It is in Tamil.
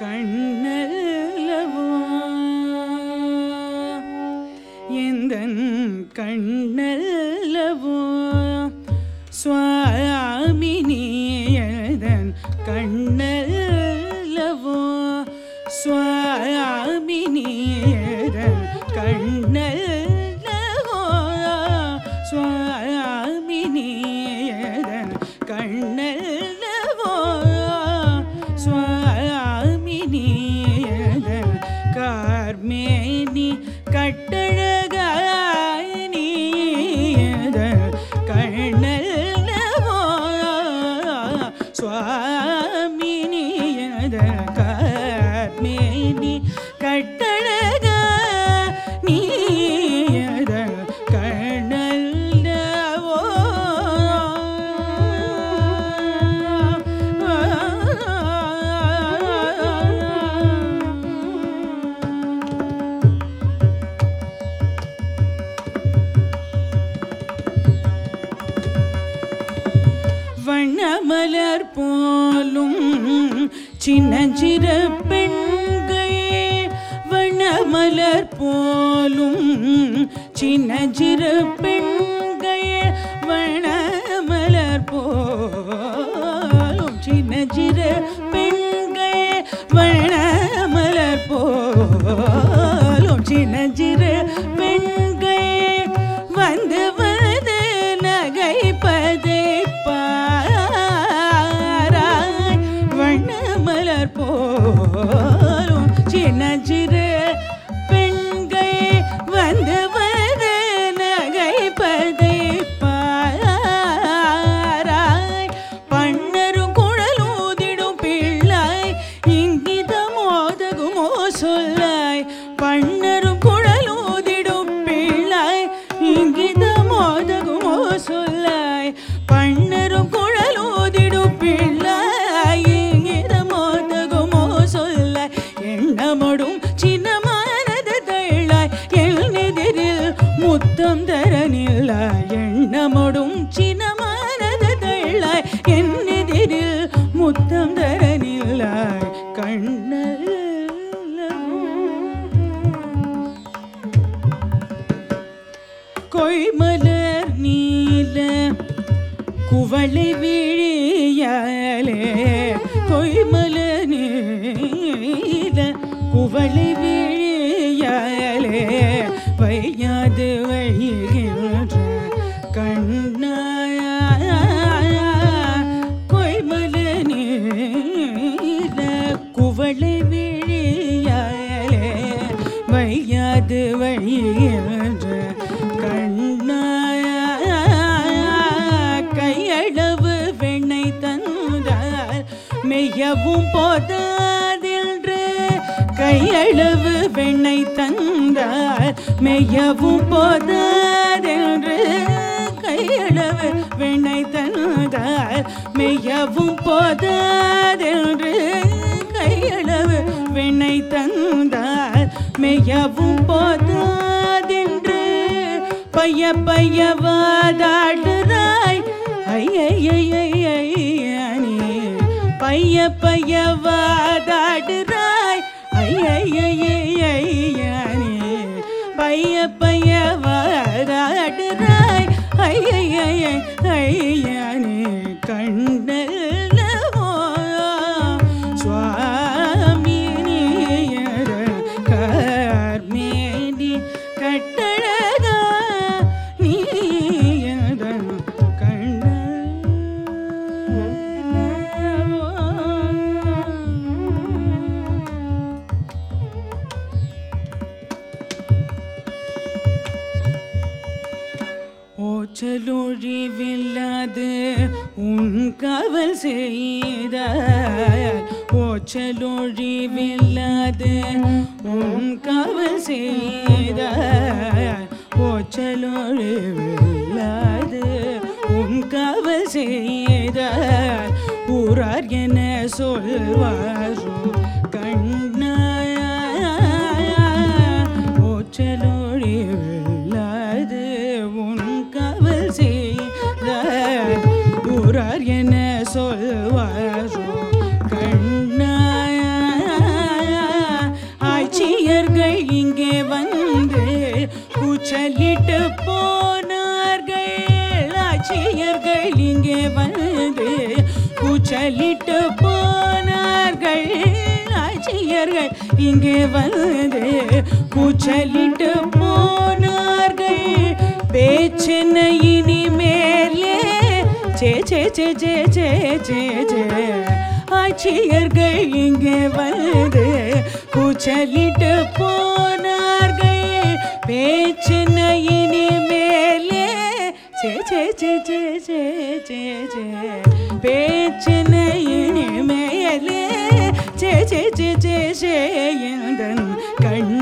கண்ணல்லவோ? எந்தன் கண்ணல்லவோ? சுவாமினியதன் கண்ணல்லவோ? சுவாமினியதன் கண்ணல் போலும் சின்னஞ்சிற பெண்கள் வண்ணமலர் போலும் சின்னஞ்சிற பெண்கள் வண்ணமலர் போலும் சின்னஞ்சிற பெண்கள் வண்ணமலர் போலும் சின்னஞ்சிற பெண்கள் வந்து சொல்லாய் பண்ண குவளை விழியாலே கொய்மலர் நீல குவளை விழியாலே வையாது வைகின்ற கண்ணாய. கொய்மலர் நீல குவளை விழியாலே வையாது வழியே மெய்யவும் போதாதென்று. கையளவு வெண்ணை தந்தார். மெய்யவும் போதாதென்று. கையளவு வெண்ணை தந்தார். மெய்யவும் போதாதென்று. கையளவு வெண்ணை தந்தார். மெய்யவும் போதாதென்று. பைய பையவாதாடுறாய் ஐய பைய பைய வாதாடுறாய் ஐயையையையனே பைய பைய வாதாடுறாய் ஐயையையனே கண்ணல்லவோ சுவாமி நீயர கர்மேடி கட்டழக ஓச்சலொழிவில்லாது உன் கவல் செய்த ஓச்சலொழிவில்லாது உன் கவல் செய்த ஓச்சலொழிவில்லாது உன் கவல் செய்த ஊரார் என சொல்வாரோ கண்ணா சொல்வார் என சொல்வாரோ? கண்ணாய ஆட்சியர்கள் இங்கே வந்து கூச்சலிட்டு போனார்கள். ஆட்சியர்கள் இங்கே வந்து கூச்சலிட்டு போனார்கள். ஆட்சியர்கள் இங்கே வந்து கூச்சலிட்டு போனார்கள். பேச்சினையே ஜே ஜே ஜே ஜே ஜே ஆட்சியர்கள் இங்கே வந்து கூச்சலிட்டு போனார்கள் பேச்சின இனிமேலே ஜே ஜே ஜே ஜே ஜே ஜே சே பேச்சின இனிமேலே ஜே ஜே ஜே ஜே ஜே எந்தன் கண்